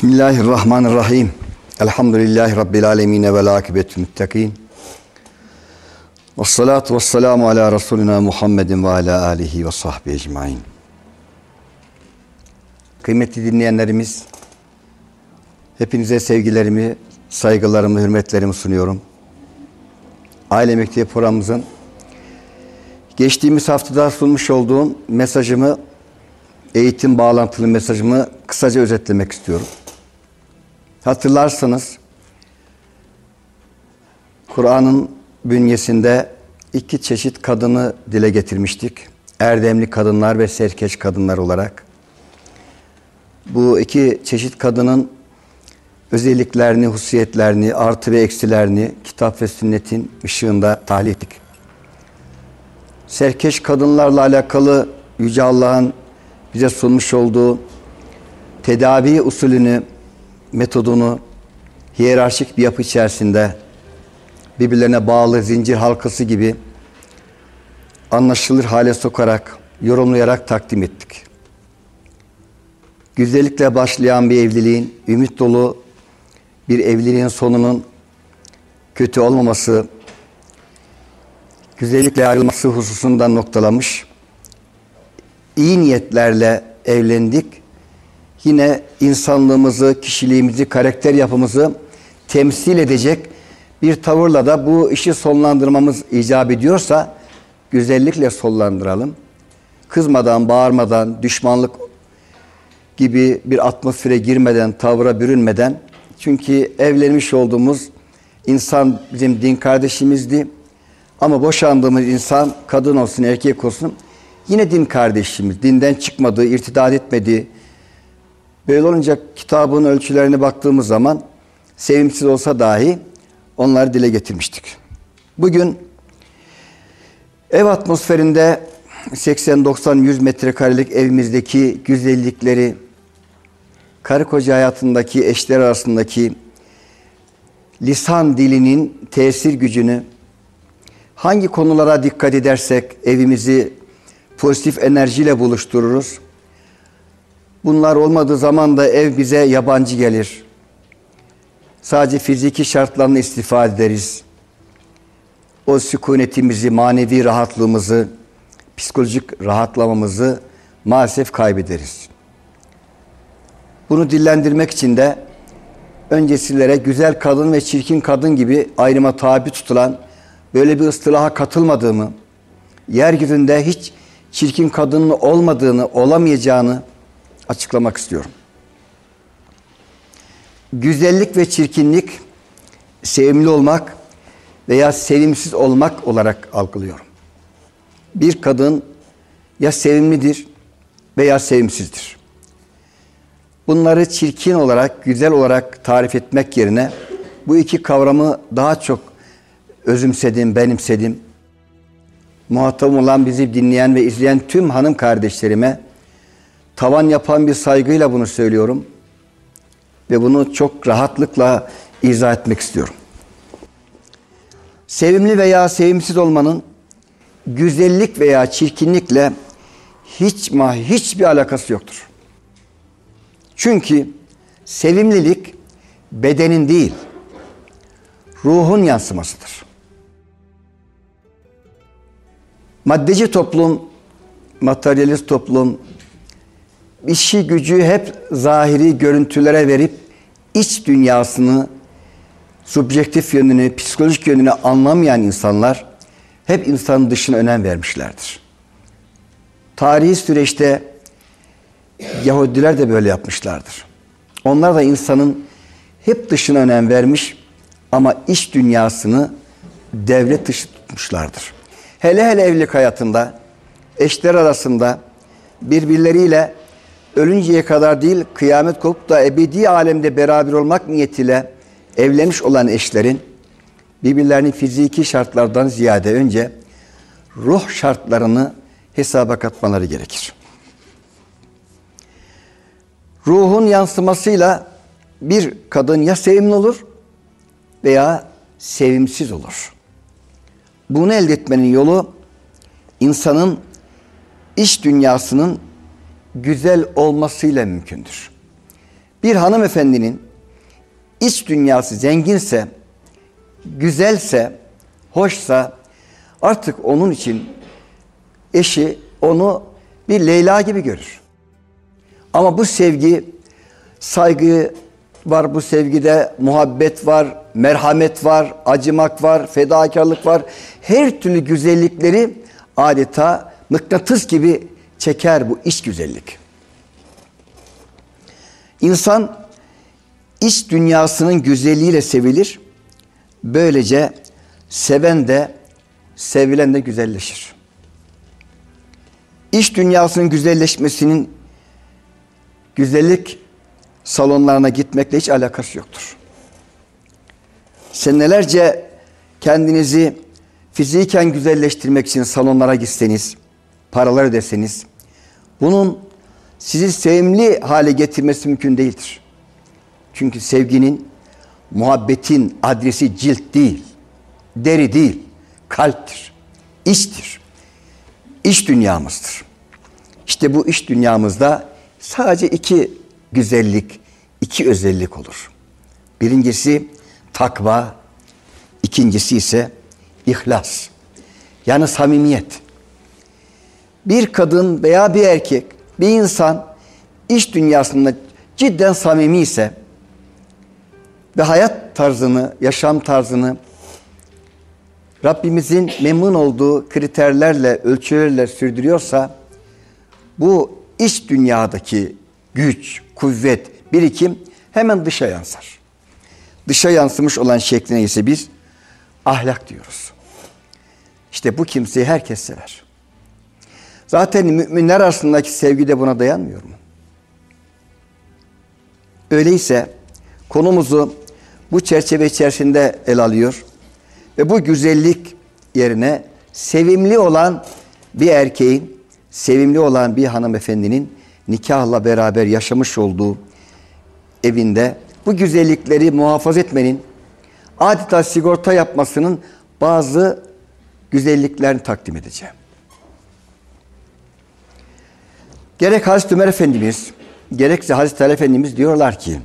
Bismillahirrahmanirrahim. Elhamdülillahi Rabbil alemine ve akibetü müttakin. Ve salatu ve selamu ala Resulina Muhammedin ve ala alihi ve sahbihi ecmain. Kıymetli dinleyenlerimiz, hepinize sevgilerimi, saygılarımı, hürmetlerimi sunuyorum. Aile Mektebi programımızın geçtiğimiz haftada sunmuş olduğum mesajımı, eğitim bağlantılı mesajımı kısaca özetlemek istiyorum. Hatırlarsanız Kur'an'ın bünyesinde iki çeşit kadını dile getirmiştik. Erdemli kadınlar ve serkeş kadınlar olarak. Bu iki çeşit kadının özelliklerini, hususiyetlerini, artı ve eksilerini kitap ve sünnetin ışığında tahlil ettik. Serkeş kadınlarla alakalı Yüce Allah'ın bize sunmuş olduğu tedavi usulünü, metodunu hiyerarşik bir yapı içerisinde birbirlerine bağlı zincir halkası gibi anlaşılır hale sokarak, yorumlayarak takdim ettik. Güzellikle başlayan bir evliliğin, ümit dolu bir evliliğin sonunun kötü olmaması, güzellikle ayrılması hususundan noktalamış. İyi niyetlerle evlendik. Yine insanlığımızı, kişiliğimizi, karakter yapımızı temsil edecek bir tavırla da bu işi sonlandırmamız icap ediyorsa güzellikle sonlandıralım. Kızmadan, bağırmadan, düşmanlık gibi bir atmosfere girmeden, tavıra bürünmeden çünkü evlenmiş olduğumuz insan bizim din kardeşimizdi. Ama boşandığımız insan kadın olsun erkek olsun yine din kardeşimiz. Dinden çıkmadığı, irtidat etmediği. Böyle olunca kitabın ölçülerine baktığımız zaman sevimsiz olsa dahi onları dile getirmiştik. Bugün ev atmosferinde 80-90-100 metrekarelik evimizdeki güzellikleri, karı koca hayatındaki eşler arasındaki lisan dilinin tesir gücünü hangi konulara dikkat edersek evimizi pozitif enerjiyle buluştururuz. Bunlar olmadığı zaman da ev bize yabancı gelir. Sadece fiziki şartlarını istifade ederiz. O sükunetimizi, manevi rahatlığımızı, psikolojik rahatlamamızı maalesef kaybederiz. Bunu dillendirmek için de öncesillere güzel kadın ve çirkin kadın gibi ayrıma tabi tutulan böyle bir ıstılaha katılmadığımı, yeryüzünde hiç çirkin kadının olmadığını, olamayacağını açıklamak istiyorum. Güzellik ve çirkinlik sevimli olmak veya sevimsiz olmak olarak algılıyorum. Bir kadın ya sevimlidir veya sevimsizdir. Bunları çirkin olarak, güzel olarak tarif etmek yerine bu iki kavramı daha çok özümsedim, benimsedim. Muhatap olan bizi dinleyen ve izleyen tüm hanım kardeşlerime tavan yapan bir saygıyla bunu söylüyorum. Ve bunu çok rahatlıkla izah etmek istiyorum. Sevimli veya sevimsiz olmanın güzellik veya çirkinlikle hiç ma hiçbir alakası yoktur. Çünkü sevimlilik bedenin değil, ruhun yansımasıdır. Maddeci toplum, materyalist toplum, işi gücü hep zahiri görüntülere verip iç dünyasını, subjektif yönünü, psikolojik yönünü anlamayan insanlar hep insanın dışına önem vermişlerdir. Tarihi süreçte Yahudiler de böyle yapmışlardır. Onlar da insanın hep dışına önem vermiş ama iç dünyasını devlet dışı tutmuşlardır. Hele hele evlilik hayatında eşler arasında birbirleriyle ölünceye kadar değil kıyamet kopup da ebedi alemde beraber olmak niyetiyle evlenmiş olan eşlerin birbirlerinin fiziki şartlardan ziyade önce ruh şartlarını hesaba katmaları gerekir. Ruhun yansımasıyla bir kadın ya sevimli olur veya sevimsiz olur. Bunu elde etmenin yolu insanın iç dünyasının güzel olmasıyla mümkündür. Bir hanımefendinin iç dünyası zenginse, güzelse, hoşsa artık onun için eşi onu bir Leyla gibi görür. Ama bu sevgi, saygı var bu sevgide, muhabbet var, merhamet var, acımak var, fedakarlık var. Her türlü güzellikleri adeta mıknatıs gibi çeker bu iş güzellik. İnsan iç dünyasının güzelliğiyle sevilir. Böylece seven de sevilen de güzelleşir. İş dünyasının güzelleşmesinin güzellik salonlarına gitmekle hiç alakası yoktur. Senelerce kendinizi fiziken güzelleştirmek için salonlara gitseniz, paralar ödeseniz, bunun sizi sevimli hale getirmesi mümkün değildir. Çünkü sevginin, muhabbetin adresi cilt değil, deri değil, kalptir, içtir. İş dünyamızdır. İşte bu iş dünyamızda sadece iki güzellik, iki özellik olur. Birincisi takva, ikincisi ise ihlas. Yani samimiyet. Bir kadın veya bir erkek, bir insan iş dünyasında cidden samimi ise ve hayat tarzını, yaşam tarzını Rabbimizin memnun olduğu kriterlerle, ölçülerle sürdürüyorsa bu iç dünyadaki güç, kuvvet, birikim hemen dışa yansır. Dışa yansımış olan şekline ise biz ahlak diyoruz. İşte bu kimseyi herkes sever. Zaten müminler arasındaki sevgi de buna dayanmıyor mu? Öyleyse konumuzu bu çerçeve içerisinde el alıyor ve bu güzellik yerine sevimli olan bir erkeğin, sevimli olan bir hanımefendinin nikahla beraber yaşamış olduğu evinde bu güzellikleri muhafaza etmenin adeta sigorta yapmasının bazı güzelliklerini takdim edeceğim. Gerek Hazreti Ömer Efendimiz, gerekse Hazreti Ali Efendimiz diyorlar ki,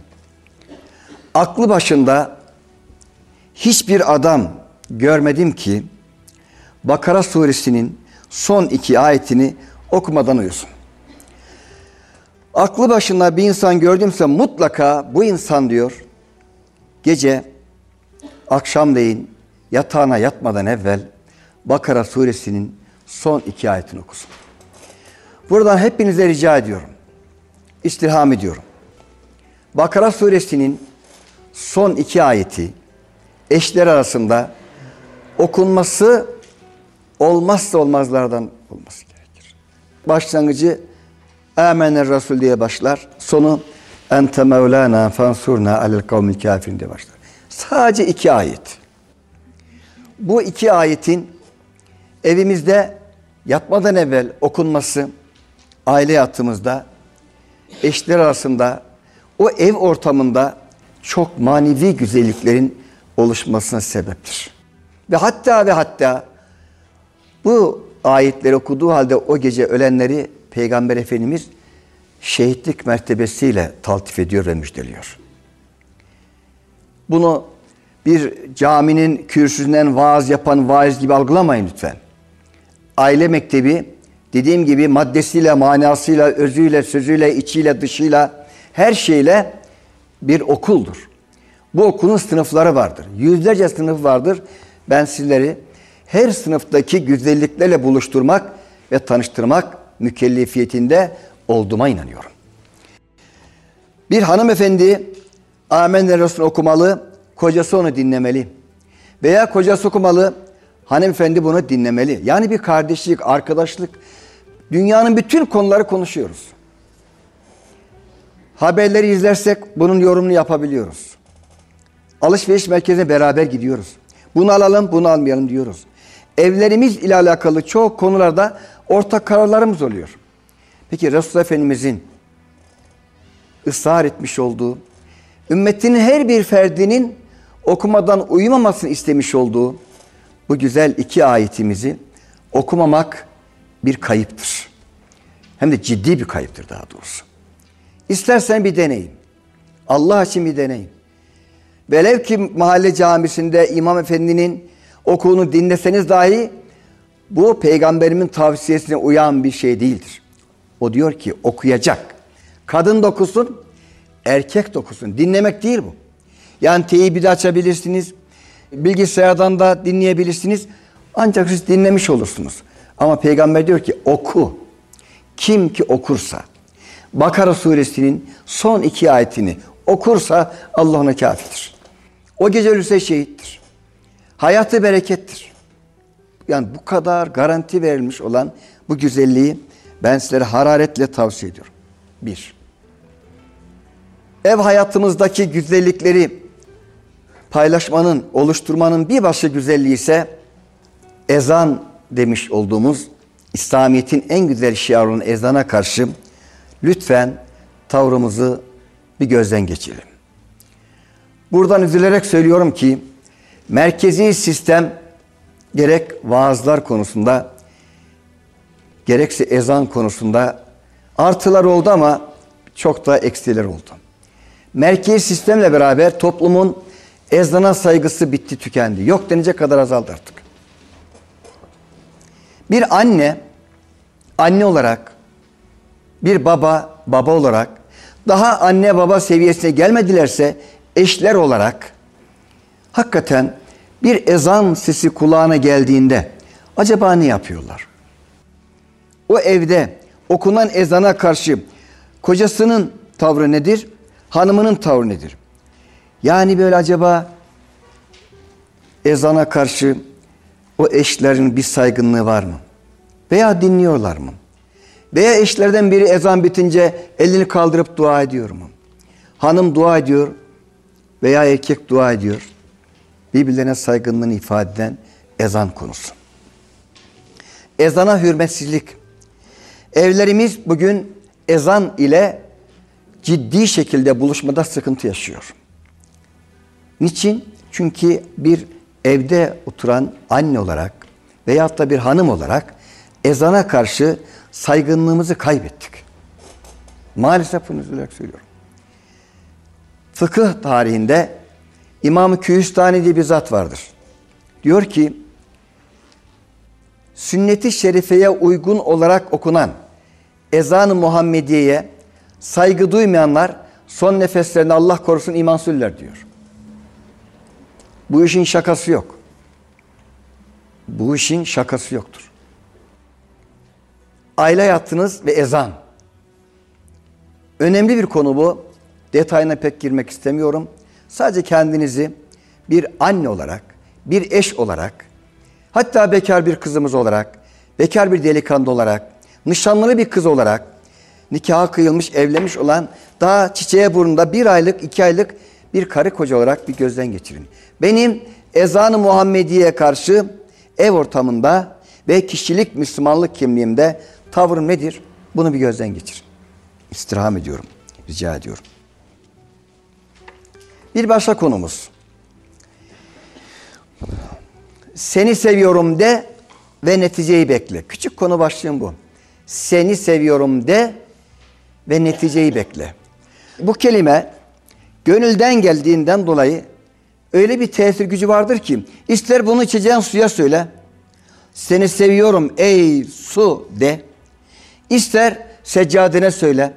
aklı başında hiçbir adam görmedim ki, Bakara suresinin son iki ayetini okumadan uyusun. Aklı başında bir insan gördümse mutlaka bu insan diyor, gece akşamleyin yatağına yatmadan evvel Bakara suresinin son iki ayetini okusun. Buradan hepinize rica ediyorum. İstirham ediyorum. Bakara suresinin son iki ayeti eşler arasında okunması olmazsa olmazlardan olması gerekir. Başlangıcı Amener Resul diye başlar. Sonu Ente Mevlana fansurna alel kavmil kafirin diye başlar. Sadece iki ayet. Bu iki ayetin evimizde yatmadan evvel okunması, aile hayatımızda, eşler arasında, o ev ortamında çok manevi güzelliklerin oluşmasına sebeptir. Ve hatta ve hatta bu ayetleri okuduğu halde o gece ölenleri Peygamber Efendimiz şehitlik mertebesiyle taltif ediyor ve müjdeliyor. Bunu bir caminin kürsüsünden vaaz yapan vaiz gibi algılamayın lütfen. Aile mektebi dediğim gibi maddesiyle, manasıyla, özüyle, sözüyle, içiyle, dışıyla her şeyle bir okuldur. Bu okulun sınıfları vardır. Yüzlerce sınıf vardır. Ben sizleri her sınıftaki güzelliklerle buluşturmak ve tanıştırmak mükellefiyetinde olduğuma inanıyorum. Bir hanımefendi Amenna Resul okumalı, kocası onu dinlemeli. Veya kocası okumalı, hanımefendi bunu dinlemeli. Yani bir kardeşlik, arkadaşlık, dünyanın bütün konuları konuşuyoruz. Haberleri izlersek bunun yorumunu yapabiliyoruz. Alışveriş merkezine beraber gidiyoruz. Bunu alalım, bunu almayalım diyoruz. Evlerimiz ile alakalı çok konularda ortak kararlarımız oluyor. Peki Resulullah Efendimizin ısrar etmiş olduğu, ümmetinin her bir ferdinin okumadan uyumamasını istemiş olduğu bu güzel iki ayetimizi okumamak bir kayıptır. Hem de ciddi bir kayıptır daha doğrusu. İstersen bir deneyin. Allah için bir deneyin. Velev ki mahalle camisinde İmam Efendi'nin okunu dinleseniz dahi bu peygamberimin tavsiyesine uyan bir şey değildir. O diyor ki okuyacak. Kadın dokusun, erkek dokusun. Dinlemek değil bu. Yani teybi de açabilirsiniz. Bilgisayardan da dinleyebilirsiniz. Ancak siz dinlemiş olursunuz. Ama peygamber diyor ki oku. Kim ki okursa. Bakara suresinin son iki ayetini okursa Allah ona kafidir. O gece ölürse şehittir. Hayatı berekettir. Yani bu kadar garanti verilmiş olan bu güzelliği ben sizlere hararetle tavsiye ediyorum. Bir. Ev hayatımızdaki güzellikleri paylaşmanın, oluşturmanın bir başka güzelliği ise ezan demiş olduğumuz İslamiyet'in en güzel şiarı olan ezana karşı lütfen tavrımızı bir gözden geçirelim. Buradan üzülerek söylüyorum ki merkezi sistem gerek vaazlar konusunda gerekse ezan konusunda artılar oldu ama çok da eksiler oldu. Merkezi sistemle beraber toplumun ezana saygısı bitti tükendi. Yok denecek kadar azaldı artık. Bir anne anne olarak bir baba baba olarak daha anne baba seviyesine gelmedilerse eşler olarak hakikaten bir ezan sesi kulağına geldiğinde acaba ne yapıyorlar? O evde okunan ezana karşı kocasının tavrı nedir? Hanımının tavrı nedir? Yani böyle acaba ezana karşı o eşlerin bir saygınlığı var mı? Veya dinliyorlar mı? Veya eşlerden biri ezan bitince elini kaldırıp dua ediyor mu? Hanım dua ediyor veya erkek dua ediyor. Birbirlerine saygınlığını ifade eden ezan konusu. Ezana hürmetsizlik. Evlerimiz bugün ezan ile ciddi şekilde buluşmada sıkıntı yaşıyor. Niçin? Çünkü bir evde oturan anne olarak veyahut da bir hanım olarak ezana karşı saygınlığımızı kaybettik. Maalesef bunu üzülerek söylüyorum. Fıkıh tarihinde İmam-ı Kühüstani diye bir zat vardır. Diyor ki sünnet-i şerifeye uygun olarak okunan ezan-ı Muhammediye'ye saygı duymayanlar son nefeslerinde Allah korusun imansüller diyor. Bu işin şakası yok. Bu işin şakası yoktur. Aile hayatınız ve ezan. Önemli bir konu bu. Detayına pek girmek istemiyorum. Sadece kendinizi bir anne olarak, bir eş olarak, hatta bekar bir kızımız olarak, bekar bir delikanlı olarak, nişanlı bir kız olarak, nikaha kıyılmış, evlenmiş olan daha çiçeğe burnunda bir aylık, iki aylık bir karı koca olarak bir gözden geçirin. Benim ezanı Muhammediye karşı ev ortamında ve kişilik Müslümanlık kimliğimde tavrım nedir? Bunu bir gözden geçirin. İstirham ediyorum, rica ediyorum. Bir başka konumuz. Seni seviyorum de ve neticeyi bekle. Küçük konu başlığım bu. Seni seviyorum de ve neticeyi bekle. Bu kelime gönülden geldiğinden dolayı öyle bir tesir gücü vardır ki ister bunu içeceğin suya söyle. Seni seviyorum ey su de. İster seccadine söyle.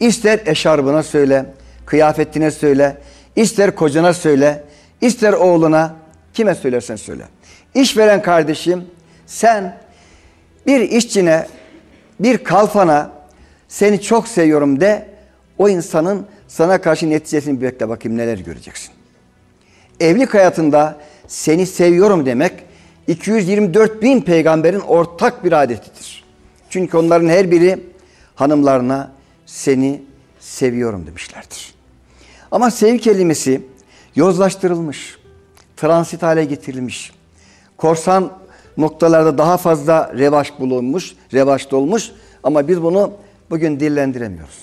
ister eşarbına söyle. Kıyafetine söyle. ister kocana söyle. ister oğluna. Kime söylersen söyle. İşveren kardeşim sen bir işçine bir kalfana seni çok seviyorum de o insanın sana karşı neticesini bir bekle bakayım neler göreceksin. Evlilik hayatında seni seviyorum demek 224 bin peygamberin ortak bir adetidir. Çünkü onların her biri hanımlarına seni seviyorum demişlerdir. Ama sevgi kelimesi yozlaştırılmış, transit hale getirilmiş. Korsan noktalarda daha fazla revaç bulunmuş, revaçta olmuş ama biz bunu bugün dillendiremiyoruz.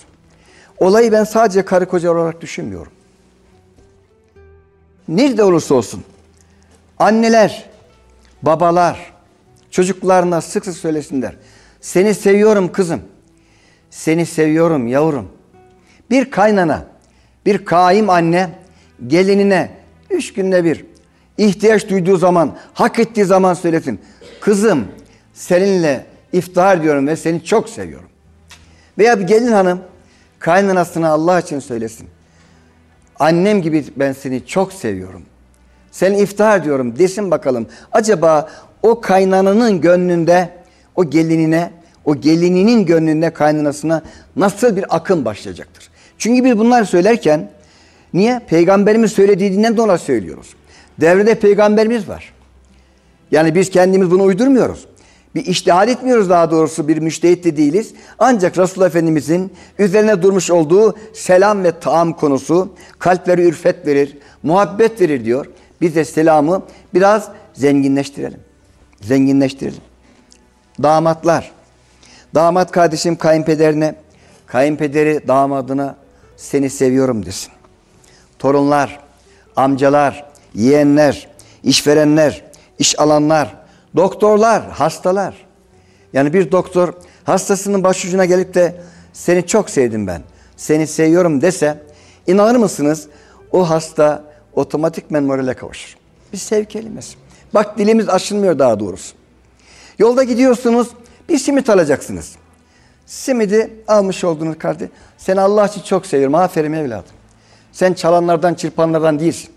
Olayı ben sadece karı koca olarak düşünmüyorum. Nerede olursa olsun anneler, babalar çocuklarına sık sık söylesinler. Seni seviyorum kızım. Seni seviyorum yavrum. Bir kaynana Bir kaim anne gelinine üç günde bir ihtiyaç duyduğu zaman, hak ettiği zaman söylesin. Kızım seninle iftihar diyorum ve seni çok seviyorum. Veya bir gelin hanım kaynanasına Allah için söylesin. Annem gibi ben seni çok seviyorum. Seni iftihar diyorum desin bakalım. Acaba o kaynananın gönlünde o gelinine, o gelininin gönlünde kaynanasına nasıl bir akım başlayacaktır? Çünkü biz bunları söylerken niye? Peygamberimiz söylediğinden dolayı söylüyoruz. Devrede peygamberimiz var. Yani biz kendimiz bunu uydurmuyoruz. Bir iştihar etmiyoruz daha doğrusu bir müştehit de değiliz. Ancak Resulullah Efendimizin üzerine durmuş olduğu selam ve taam konusu kalpleri ürfet verir, muhabbet verir diyor. Biz de selamı biraz zenginleştirelim. Zenginleştirelim. Damatlar. Damat kardeşim kayınpederine, kayınpederi damadına seni seviyorum desin. Torunlar, amcalar, yeğenler, işverenler, iş alanlar, doktorlar, hastalar. Yani bir doktor hastasının başucuna gelip de seni çok sevdim ben, seni seviyorum dese inanır mısınız o hasta otomatikmen morale kavuşur. Bir sev kelimesi. Bak dilimiz aşılmıyor daha doğrusu. Yolda gidiyorsunuz bir simit alacaksınız. Simidi almış olduğunuz kardeş. Seni Allah için çok seviyorum. Aferin evladım. Sen çalanlardan, çırpanlardan değilsin.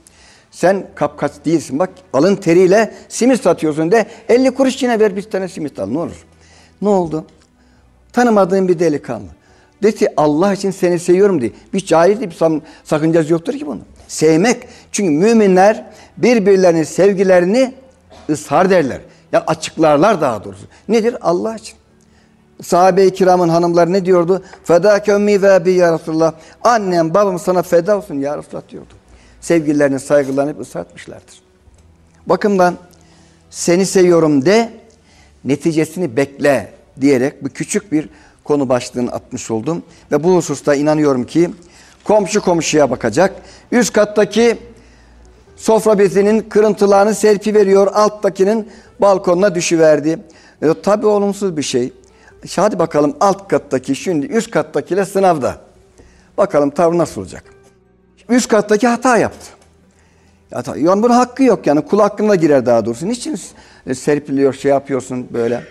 Sen kapkaç değilsin. Bak alın teriyle simit satıyorsun de 50 kuruş yine ver bir tane simit al ne olur. Ne oldu? Tanımadığın bir delikanlı. Dedi ki Allah için seni seviyorum diye. Bir cahil bir sakıncası yoktur ki bunu. Sevmek. Çünkü müminler birbirlerinin sevgilerini ısrar derler. Ya açıklarlar daha doğrusu. Nedir? Allah için. Sahabe-i kiramın hanımları ne diyordu? Feda kömmi ve abi ya Resulallah. Annem babam sana feda olsun ya Resulallah diyordu. Sevgililerini saygılarını hep ıslatmışlardır. Bakımdan seni seviyorum de neticesini bekle diyerek bu küçük bir konu başlığını atmış oldum. Ve bu hususta inanıyorum ki komşu komşuya bakacak. Üst kattaki sofra bezinin kırıntılarını serpi veriyor. Alttakinin balkonuna düşüverdi. E, tabii olumsuz bir şey. Hadi bakalım alt kattaki şimdi üst kattakiyle sınavda. Bakalım tavrı nasıl olacak? Üst kattaki hata yaptı. Hata. Yani bunun hakkı yok yani kul hakkına girer daha doğrusu. Niçin serpiliyor şey yapıyorsun böyle?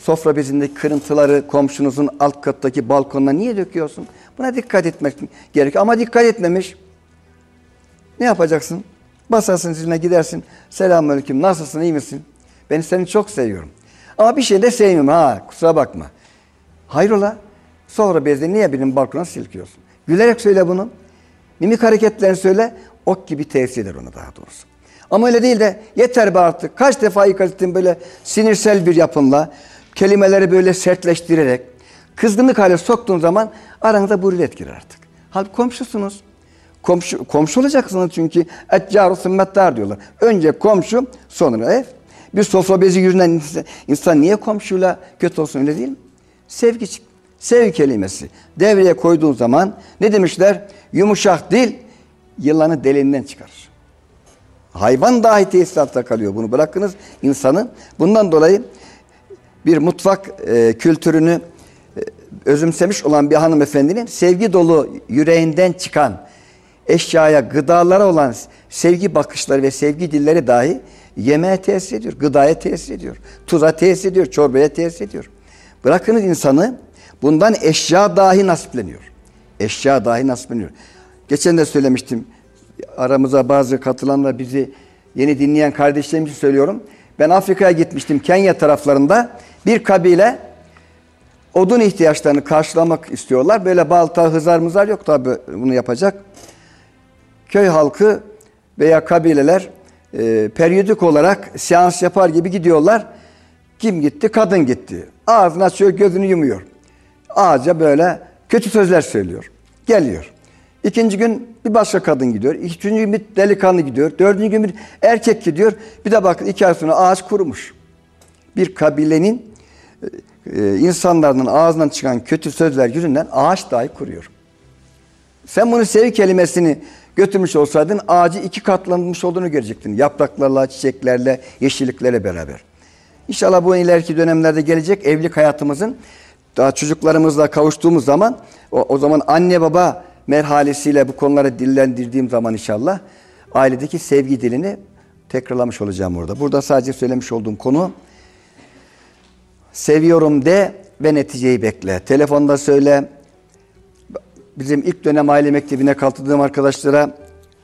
Sofra bezindeki kırıntıları komşunuzun alt kattaki balkonuna niye döküyorsun? Buna dikkat etmek gerekiyor. Ama dikkat etmemiş. Ne yapacaksın? Basarsın ziline gidersin. Selamünaleyküm. Nasılsın? iyi misin? Ben seni çok seviyorum. Ama bir şey de sevmiyorum ha kusura bakma. Hayrola? Sonra bezde niye benim balkona silkiyorsun? Gülerek söyle bunu. Mimik hareketlerini söyle. Ok gibi tesir eder ona daha doğrusu. Ama öyle değil de yeter be artık. Kaç defa ettim böyle sinirsel bir yapımla. Kelimeleri böyle sertleştirerek. Kızgınlık hale soktuğun zaman aranıza burulet girer artık. Halbuki komşusunuz. Komşu, komşu olacaksınız çünkü etcaru sümmettar diyorlar. Önce komşu sonra ev. Bir sofra bezi yüzünden insan niye komşuyla kötü olsun öyle değil mi? Sevgi, sevgi kelimesi devreye koyduğun zaman ne demişler? Yumuşak dil yılanı deliğinden çıkarır. Hayvan dahi tesisatta kalıyor. Bunu bırakınız insanı. Bundan dolayı bir mutfak e, kültürünü e, özümsemiş olan bir hanımefendinin sevgi dolu yüreğinden çıkan eşyaya, gıdalara olan sevgi bakışları ve sevgi dilleri dahi yemeğe tesir ediyor, gıdaya tesir ediyor, tuza tesir ediyor, çorbaya tesir ediyor. Bırakınız insanı bundan eşya dahi nasipleniyor. Eşya dahi nasipleniyor. Geçen de söylemiştim. Aramıza bazı katılanlar bizi yeni dinleyen kardeşlerimizi söylüyorum. Ben Afrika'ya gitmiştim Kenya taraflarında. Bir kabile odun ihtiyaçlarını karşılamak istiyorlar. Böyle balta, hızar mızar yok tabi bunu yapacak. Köy halkı veya kabileler e, periyodik olarak seans yapar gibi gidiyorlar. Kim gitti? Kadın gitti. Ağzını açıyor, gözünü yumuyor. Ağaca böyle kötü sözler söylüyor. Geliyor. İkinci gün bir başka kadın gidiyor. Üçüncü gün bir delikanlı gidiyor. Dördüncü gün bir erkek gidiyor. Bir de bakın iki ay sonra ağaç kurumuş. Bir kabilenin e, insanların ağzından çıkan kötü sözler yüzünden ağaç dahi kuruyor. Sen bunu sevi kelimesini götürmüş olsaydın ağacı iki katlanmış olduğunu görecektin. Yapraklarla, çiçeklerle, yeşilliklerle beraber. İnşallah bu ileriki dönemlerde gelecek evlilik hayatımızın daha çocuklarımızla kavuştuğumuz zaman o, o zaman anne baba merhalesiyle bu konuları dillendirdiğim zaman inşallah ailedeki sevgi dilini tekrarlamış olacağım orada. Burada sadece söylemiş olduğum konu seviyorum de ve neticeyi bekle. Telefonda söyle. Bizim ilk dönem aile mektebine katıldığım arkadaşlara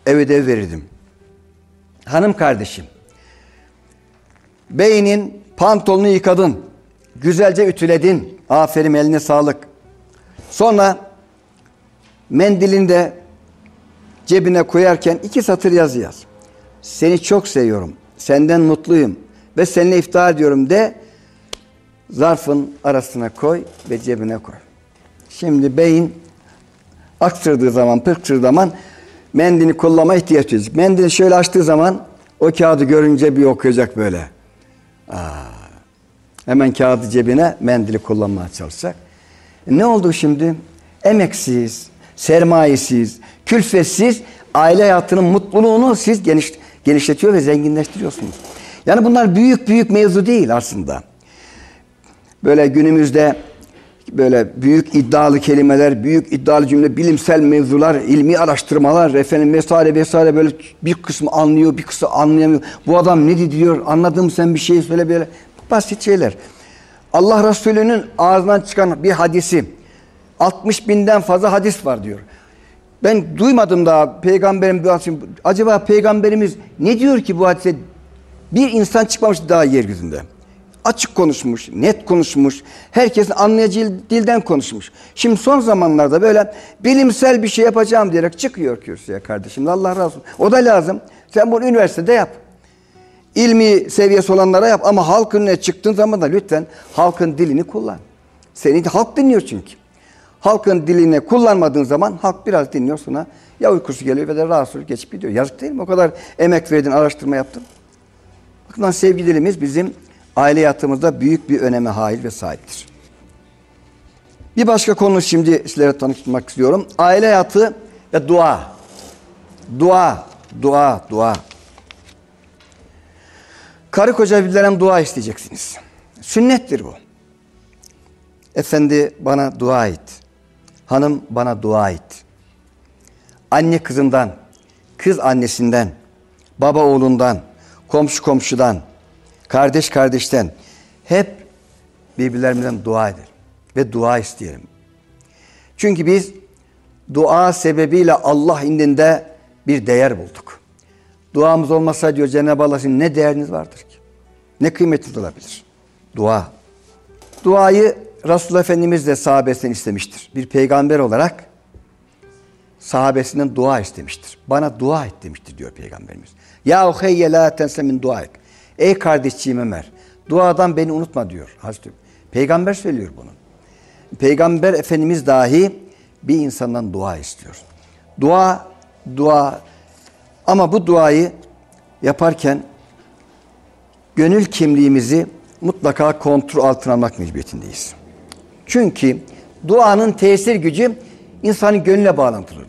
ev ödev verirdim. Hanım kardeşim, beynin pantolonu yıkadın, güzelce ütüledin. Aferin eline sağlık. Sonra mendilini de cebine koyarken iki satır yazı yaz. Seni çok seviyorum, senden mutluyum ve seninle iftihar ediyorum de zarfın arasına koy ve cebine koy. Şimdi beyin aksırdığı zaman, pırktırdığı zaman mendilini kullanma ihtiyaç duyacak. Mendili şöyle açtığı zaman o kağıdı görünce bir okuyacak böyle. Aa, hemen kağıdı cebine mendili kullanmaya çalışacak. E ne oldu şimdi? Emeksiz, sermayesiz, külfetsiz aile hayatının mutluluğunu siz geniş, genişletiyor ve zenginleştiriyorsunuz. Yani bunlar büyük büyük mevzu değil aslında. Böyle günümüzde böyle büyük iddialı kelimeler, büyük iddialı cümle, bilimsel mevzular, ilmi araştırmalar, efendim vesaire vesaire böyle bir kısmı anlıyor, bir kısmı anlayamıyor. Bu adam ne diyor? Anladın mı sen bir şey söyle böyle basit şeyler. Allah Resulü'nün ağzından çıkan bir hadisi 60 binden fazla hadis var diyor. Ben duymadım daha peygamberin bu hadisi. Acaba peygamberimiz ne diyor ki bu hadise? Bir insan çıkmamış daha yeryüzünde. Açık konuşmuş, net konuşmuş, herkesin anlayacağı dilden konuşmuş. Şimdi son zamanlarda böyle bilimsel bir şey yapacağım diyerek çıkıyor kürsüye kardeşim. Allah razı olsun. O da lazım. Sen bunu üniversitede yap. İlmi seviyesi olanlara yap ama halkın önüne çıktığın zaman da lütfen halkın dilini kullan. Seni halk dinliyor çünkü. Halkın dilini kullanmadığın zaman halk biraz dinliyor sonra ya uykusu geliyor ve de rahatsızlık geçip gidiyor. Yazık değil mi? O kadar emek verdin, araştırma yaptın. Bakın sevgi dilimiz bizim aile hayatımızda büyük bir öneme hail ve sahiptir. Bir başka konu şimdi sizlere tanıtmak istiyorum. Aile hayatı ve dua. Dua, dua, dua. Karı koca birbirlerine dua isteyeceksiniz. Sünnettir bu. Efendi bana dua et. Hanım bana dua et. Anne kızından, kız annesinden, baba oğlundan, komşu komşudan, kardeş kardeşten hep birbirlerimizden dua eder ve dua isteyelim. Çünkü biz dua sebebiyle Allah indinde bir değer bulduk. Duamız olmasa diyor Cenab-ı Allah ne değeriniz vardır ki? Ne kıymetiniz olabilir? Dua. Duayı Resulullah Efendimiz de sahabesinden istemiştir. Bir peygamber olarak sahabesinden dua istemiştir. Bana dua et demiştir diyor peygamberimiz. Ya uheyye la tense min duaik. Ey kardeşciğim Ömer, duadan beni unutma diyor Hazreti. Peygamber söylüyor bunu. Peygamber Efendimiz dahi bir insandan dua istiyor. Dua, dua ama bu duayı yaparken gönül kimliğimizi mutlaka kontrol altına almak mecburiyetindeyiz. Çünkü duanın tesir gücü insanın gönlüne bağlantılıdır.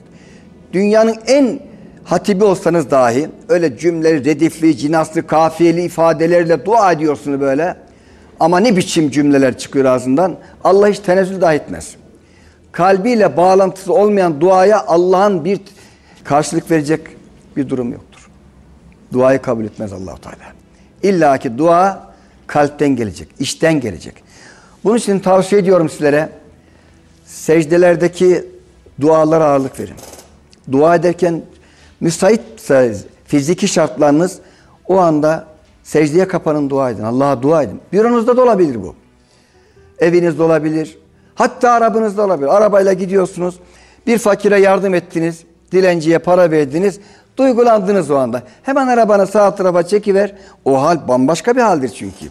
Dünyanın en hatibi olsanız dahi öyle cümleleri redifli, cinaslı, kafiyeli ifadelerle dua ediyorsunuz böyle. Ama ne biçim cümleler çıkıyor ağzından? Allah hiç tenezzül dahi etmez. Kalbiyle bağlantısı olmayan duaya Allah'ın bir karşılık verecek bir durum yoktur. Duayı kabul etmez Allahu Teala. İlla ki dua kalpten gelecek, içten gelecek. Bunun için tavsiye ediyorum sizlere. Secdelerdeki dualara ağırlık verin. Dua ederken müsaitse fiziki şartlarınız o anda secdeye kapanın dua edin. Allah'a dua edin. Büronuzda da olabilir bu. Evinizde olabilir. Hatta arabanızda olabilir. Arabayla gidiyorsunuz. Bir fakire yardım ettiniz. Dilenciye para verdiniz. Duygulandınız o anda. Hemen arabanı sağ tarafa çekiver. O hal bambaşka bir haldir çünkü.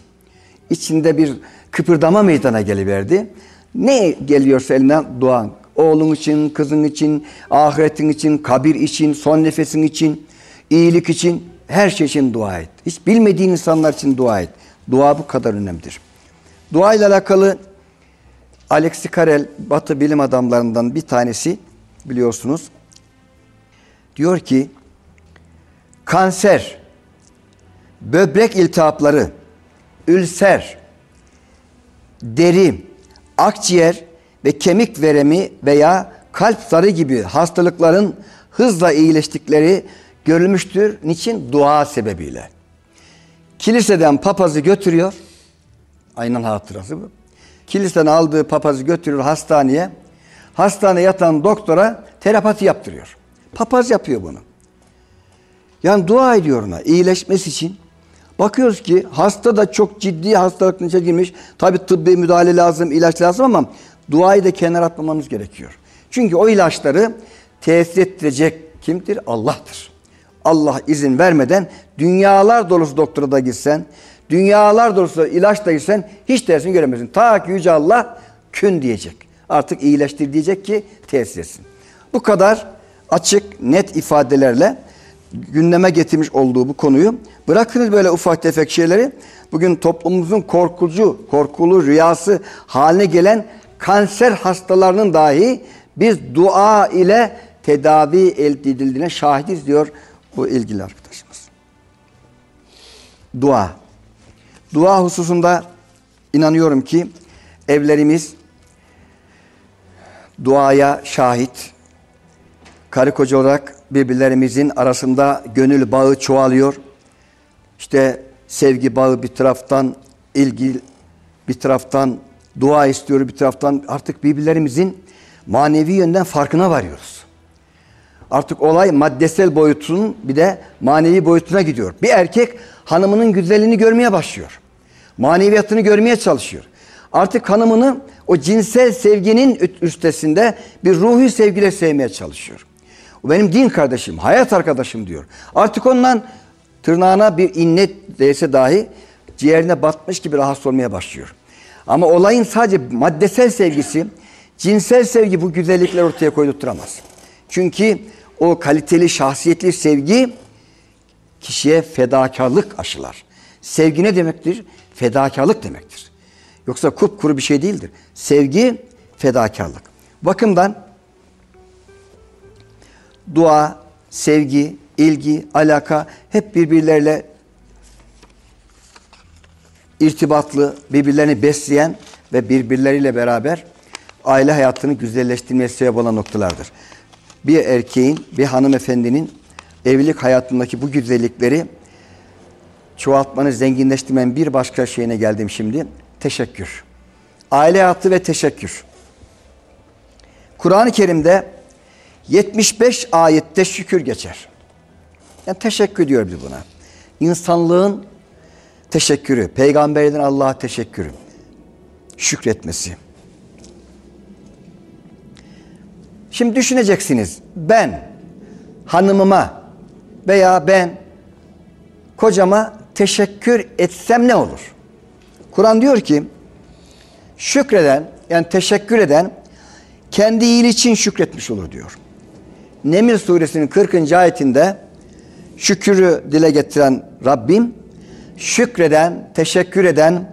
İçinde bir kıpırdama meydana geliverdi. Ne geliyorsa elinden duan. Oğlun için, kızın için, ahiretin için, kabir için, son nefesin için, iyilik için, her şey için dua et. Hiç bilmediğin insanlar için dua et. Dua bu kadar önemlidir. Dua ile alakalı Alexi Karel, Batı bilim adamlarından bir tanesi biliyorsunuz. Diyor ki, kanser, böbrek iltihapları, ülser, deri, akciğer ve kemik veremi veya kalp zarı gibi hastalıkların hızla iyileştikleri görülmüştür. Niçin? Dua sebebiyle. Kiliseden papazı götürüyor. Aynen hatırası bu. Kiliseden aldığı papazı götürüyor hastaneye. Hastaneye yatan doktora terapati yaptırıyor. Papaz yapıyor bunu. Yani dua ediyor ona iyileşmesi için. Bakıyoruz ki hasta da çok ciddi hastalıkın içine girmiş. Tabi tıbbi müdahale lazım, ilaç lazım ama duayı da kenara atmamamız gerekiyor. Çünkü o ilaçları tesir ettirecek kimdir? Allah'tır. Allah izin vermeden dünyalar dolusu doktora da gitsen, dünyalar dolusu ilaç da gitsen hiç tersini göremezsin. Ta ki Yüce Allah kün diyecek. Artık iyileştir diyecek ki tesir etsin. Bu kadar açık, net ifadelerle gündeme getirmiş olduğu bu konuyu bırakınız böyle ufak tefek şeyleri bugün toplumumuzun korkucu, korkulu rüyası haline gelen kanser hastalarının dahi biz dua ile tedavi elde edildiğine şahidiz diyor bu ilgili arkadaşımız. Dua. Dua hususunda inanıyorum ki evlerimiz duaya şahit, karı koca olarak birbirlerimizin arasında gönül bağı çoğalıyor. İşte sevgi bağı bir taraftan, ilgi bir taraftan, dua istiyor bir taraftan artık birbirlerimizin manevi yönden farkına varıyoruz. Artık olay maddesel boyutunun bir de manevi boyutuna gidiyor. Bir erkek hanımının güzelliğini görmeye başlıyor. Maneviyatını görmeye çalışıyor. Artık hanımını o cinsel sevginin üstesinde bir ruhi sevgiyle sevmeye çalışıyor. O benim din kardeşim, hayat arkadaşım diyor. Artık ondan tırnağına bir innet değse dahi ciğerine batmış gibi rahatsız olmaya başlıyor. Ama olayın sadece maddesel sevgisi, cinsel sevgi bu güzellikler ortaya koydurtturamaz. Çünkü o kaliteli, şahsiyetli sevgi kişiye fedakarlık aşılar. Sevgi ne demektir? Fedakarlık demektir. Yoksa kupkuru bir şey değildir. Sevgi, fedakarlık. Bakımdan dua, sevgi, ilgi, alaka hep birbirleriyle irtibatlı, birbirlerini besleyen ve birbirleriyle beraber aile hayatını güzelleştirmeye sebep olan noktalardır. Bir erkeğin, bir hanımefendinin evlilik hayatındaki bu güzellikleri çoğaltmanın, zenginleştirmenin bir başka şeyine geldim şimdi. Teşekkür. Aile hayatı ve teşekkür. Kur'an-ı Kerim'de 75 ayette şükür geçer. Yani teşekkür diyor biz buna. İnsanlığın teşekkürü, peygamberden Allah'a teşekkürü, şükretmesi. Şimdi düşüneceksiniz. Ben hanımıma veya ben kocama teşekkür etsem ne olur? Kur'an diyor ki şükreden yani teşekkür eden kendi iyiliği için şükretmiş olur diyor. Neml suresinin 40. ayetinde şükürü dile getiren Rabbim şükreden, teşekkür eden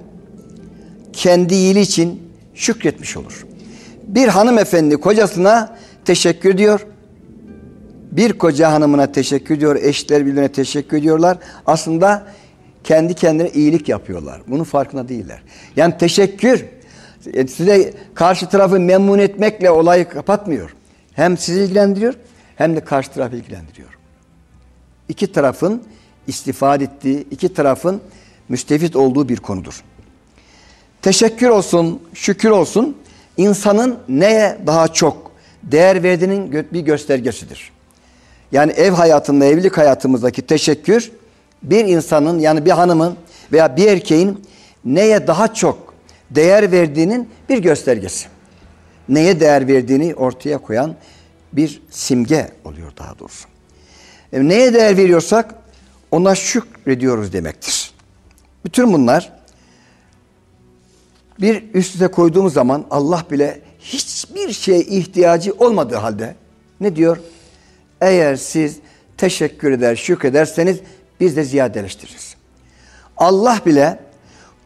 kendi iyiliği için şükretmiş olur. Bir hanımefendi kocasına teşekkür diyor. Bir koca hanımına teşekkür ediyor, eşler birbirine teşekkür ediyorlar. Aslında kendi kendine iyilik yapıyorlar. Bunun farkında değiller. Yani teşekkür e, size karşı tarafı memnun etmekle olayı kapatmıyor. Hem sizi ilgilendiriyor hem de karşı tarafı ilgilendiriyor. İki tarafın istifade ettiği, iki tarafın müstefit olduğu bir konudur. Teşekkür olsun, şükür olsun insanın neye daha çok değer verdiğinin bir göstergesidir. Yani ev hayatında, evlilik hayatımızdaki teşekkür bir insanın yani bir hanımın veya bir erkeğin neye daha çok değer verdiğinin bir göstergesi. Neye değer verdiğini ortaya koyan bir simge oluyor daha doğrusu. E, neye değer veriyorsak ona şükrediyoruz demektir. Bütün bunlar bir üst üste koyduğumuz zaman Allah bile hiçbir şeye ihtiyacı olmadığı halde ne diyor? Eğer siz teşekkür eder, şükrederseniz biz de ziyadeleştiririz. Allah bile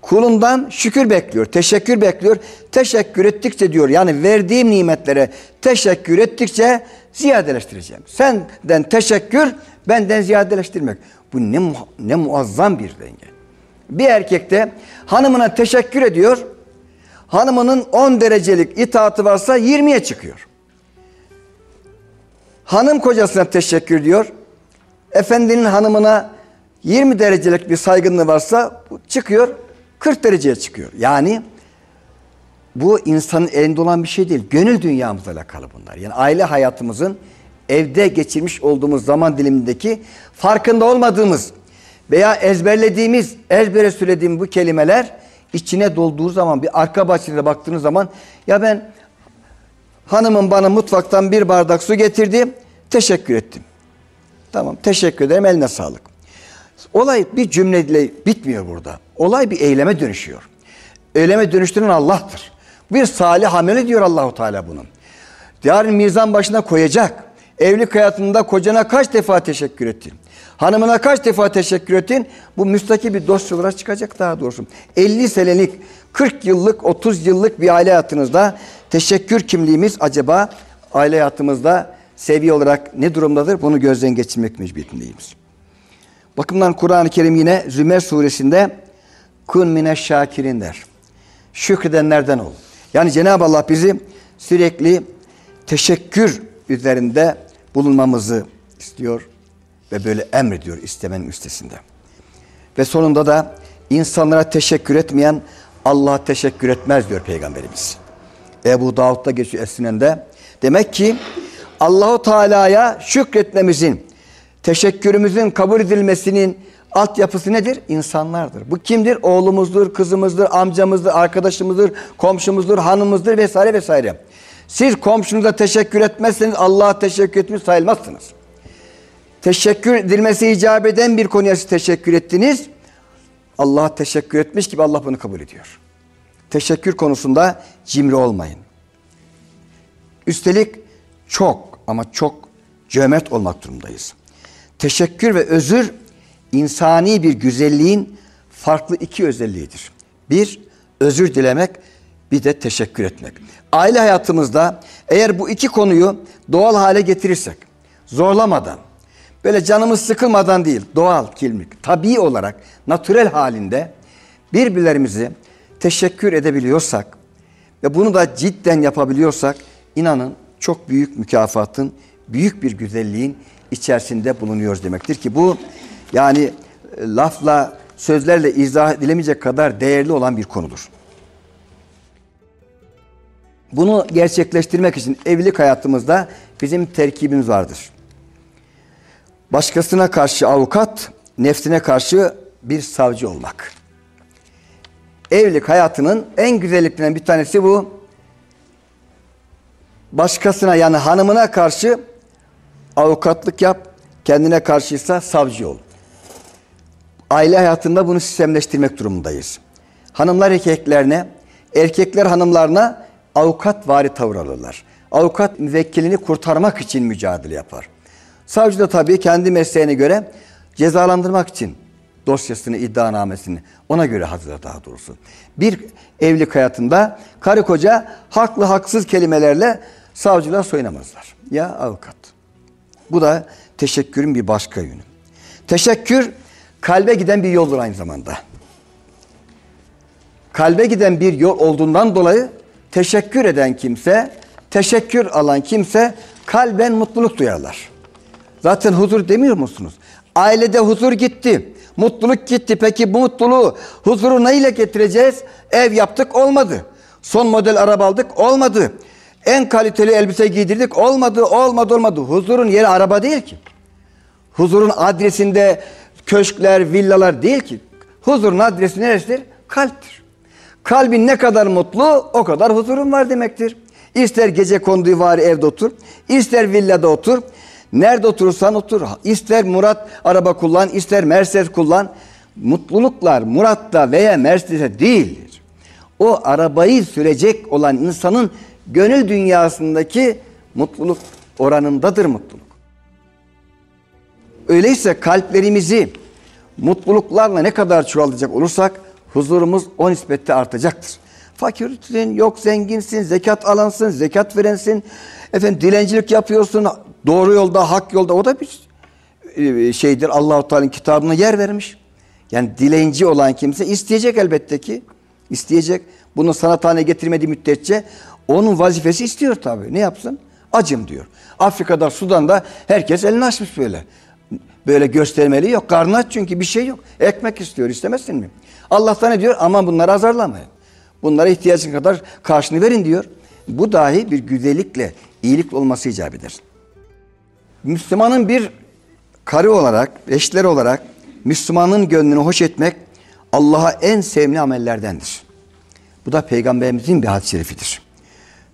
kulundan şükür bekliyor, teşekkür bekliyor. Teşekkür ettikçe diyor yani verdiğim nimetlere teşekkür ettikçe ziyadeleştireceğim. Senden teşekkür, benden ziyadeleştirmek. Bu ne, mu ne muazzam bir denge. Bir erkek de hanımına teşekkür ediyor. Hanımının 10 derecelik itaatı varsa 20'ye çıkıyor. Hanım kocasına teşekkür diyor. Efendinin hanımına 20 derecelik bir saygınlığı varsa çıkıyor 40 dereceye çıkıyor. Yani bu insanın elinde olan bir şey değil. Gönül dünyamızla alakalı bunlar. Yani aile hayatımızın evde geçirmiş olduğumuz zaman dilimindeki farkında olmadığımız veya ezberlediğimiz, ezbere söylediğim bu kelimeler içine dolduğu zaman bir arka bahçede baktığınız zaman ya ben hanımım bana mutfaktan bir bardak su getirdi teşekkür ettim. Tamam teşekkür ederim eline sağlık. Olay bir cümleyle bitmiyor burada. Olay bir eyleme dönüşüyor. Eyleme dönüştüren Allah'tır. Bir salih ameli diyor Allahu Teala bunun. Yarın mizan başına koyacak. Evlilik hayatında kocana kaç defa teşekkür ettin? Hanımına kaç defa teşekkür ettin? Bu müstakil bir dosya olarak çıkacak daha doğrusu. 50 senelik, 40 yıllık, 30 yıllık bir aile hayatınızda teşekkür kimliğimiz acaba aile hayatımızda seviye olarak ne durumdadır? Bunu gözden geçirmek mecburiyetindeyiz. Bakımdan Kur'an-ı Kerim yine Zümer suresinde kun mine şakirin der. Şükredenlerden ol. Yani Cenab-ı Allah bizi sürekli teşekkür üzerinde bulunmamızı istiyor ve böyle emrediyor istemenin üstesinde. Ve sonunda da insanlara teşekkür etmeyen Allah'a teşekkür etmez diyor Peygamberimiz. Ebu Davud'da geçiyor Esinen'de. Demek ki Allahu Teala'ya şükretmemizin, teşekkürümüzün kabul edilmesinin altyapısı nedir? İnsanlardır. Bu kimdir? Oğlumuzdur, kızımızdır, amcamızdır, arkadaşımızdır, komşumuzdur, hanımızdır vesaire vesaire. Siz komşunuza teşekkür etmezseniz Allah'a teşekkür etmiş sayılmazsınız. Teşekkür edilmesi icap eden bir konuya siz teşekkür ettiniz. Allah'a teşekkür etmiş gibi Allah bunu kabul ediyor. Teşekkür konusunda cimri olmayın. Üstelik çok ama çok cömert olmak durumdayız. Teşekkür ve özür insani bir güzelliğin farklı iki özelliğidir. Bir, özür dilemek, bir de teşekkür etmek. Aile hayatımızda eğer bu iki konuyu doğal hale getirirsek, zorlamadan, böyle canımız sıkılmadan değil, doğal, kilmik, tabii olarak, natürel halinde birbirlerimizi teşekkür edebiliyorsak ve bunu da cidden yapabiliyorsak, inanın çok büyük mükafatın, büyük bir güzelliğin içerisinde bulunuyoruz demektir ki bu yani e, lafla, sözlerle izah edilemeyecek kadar değerli olan bir konudur. Bunu gerçekleştirmek için evlilik hayatımızda bizim terkibimiz vardır. Başkasına karşı avukat, nefsine karşı bir savcı olmak. Evlilik hayatının en güzelliklerinden bir tanesi bu. Başkasına yani hanımına karşı avukatlık yap, kendine karşıysa savcı ol. Aile hayatında bunu sistemleştirmek durumundayız. Hanımlar erkeklerine, erkekler hanımlarına avukat vari tavır alırlar. Avukat müvekkilini kurtarmak için mücadele yapar. Savcı da tabii kendi mesleğine göre cezalandırmak için dosyasını, iddianamesini ona göre hazırlar daha doğrusu. Bir evlilik hayatında karı koca haklı haksız kelimelerle savcılar soyunamazlar. Ya avukat. Bu da teşekkürün bir başka yönü. Teşekkür kalbe giden bir yoldur aynı zamanda. Kalbe giden bir yol olduğundan dolayı teşekkür eden kimse, teşekkür alan kimse kalben mutluluk duyarlar. Zaten huzur demiyor musunuz? Ailede huzur gitti. Mutluluk gitti. Peki bu mutluluğu, huzuru neyle getireceğiz? Ev yaptık olmadı. Son model araba aldık olmadı. En kaliteli elbise giydirdik olmadı, olmadı, olmadı. Huzurun yeri araba değil ki. Huzurun adresinde köşkler, villalar değil ki. Huzurun adresi neresidir? Kalptir. Kalbin ne kadar mutlu o kadar huzurun var demektir. İster gece konduğu var evde otur, ister villada otur. Nerede oturursan otur. İster Murat araba kullan, ister Mercedes kullan. Mutluluklar Murat'ta veya Mercedes'e değildir. O arabayı sürecek olan insanın gönül dünyasındaki mutluluk oranındadır mutluluk. Öyleyse kalplerimizi mutluluklarla ne kadar çoğaltacak olursak huzurumuz o nispette artacaktır. Fakirsin, yok zenginsin, zekat alansın, zekat verensin, efendim dilencilik yapıyorsun, doğru yolda, hak yolda o da bir e, şeydir. Allahu Teala'nın kitabına yer vermiş. Yani dilenci olan kimse isteyecek elbette ki. isteyecek. Bunu sanat haline getirmediği müddetçe onun vazifesi istiyor tabii. Ne yapsın? Acım diyor. Afrika'da, Sudan'da herkes elini açmış böyle. Böyle göstermeli yok. Karnı aç çünkü bir şey yok. Ekmek istiyor istemezsin mi? Allah da ne diyor? Aman bunları azarlamayın. Bunlara ihtiyacın kadar karşını verin diyor. Bu dahi bir güzellikle, iyilik olması icap eder. Müslümanın bir karı olarak, eşleri olarak Müslümanın gönlünü hoş etmek Allah'a en sevimli amellerdendir. Bu da Peygamberimizin bir hadis-i şerifidir.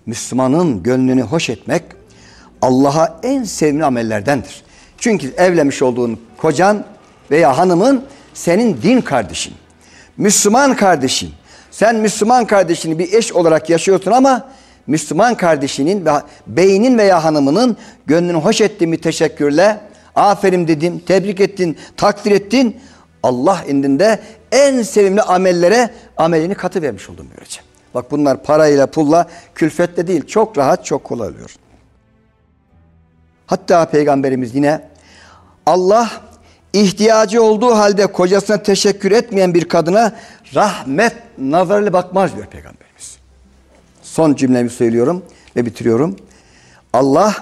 Müslümanın gönlünü hoş etmek Allah'a en sevimli amellerdendir. Çünkü evlenmiş olduğun kocan veya hanımın senin din kardeşin. Müslüman kardeşin. Sen Müslüman kardeşini bir eş olarak yaşıyorsun ama Müslüman kardeşinin ve beynin veya hanımının gönlünü hoş ettin bir teşekkürle aferin dedim, tebrik ettin, takdir ettin. Allah indinde en sevimli amellere amelini katı vermiş oldun böylece. Bak bunlar parayla, pulla, külfetle değil. Çok rahat, çok kolay oluyor. Hatta Peygamberimiz yine Allah ihtiyacı olduğu halde kocasına teşekkür etmeyen bir kadına rahmet nazarıyla bakmaz diyor Peygamberimiz. Son cümlemi söylüyorum ve bitiriyorum. Allah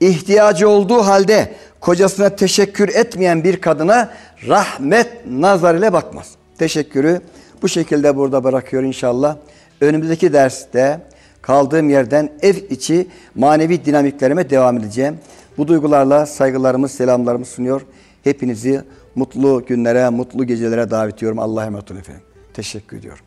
ihtiyacı olduğu halde kocasına teşekkür etmeyen bir kadına rahmet nazarıyla bakmaz. Teşekkürü bu şekilde burada bırakıyor inşallah. Önümüzdeki derste kaldığım yerden ev içi manevi dinamiklerime devam edeceğim. Bu duygularla saygılarımı, selamlarımı sunuyor. Hepinizi mutlu günlere, mutlu gecelere davet ediyorum. Allah'a emanet olun efendim. Teşekkür ediyorum.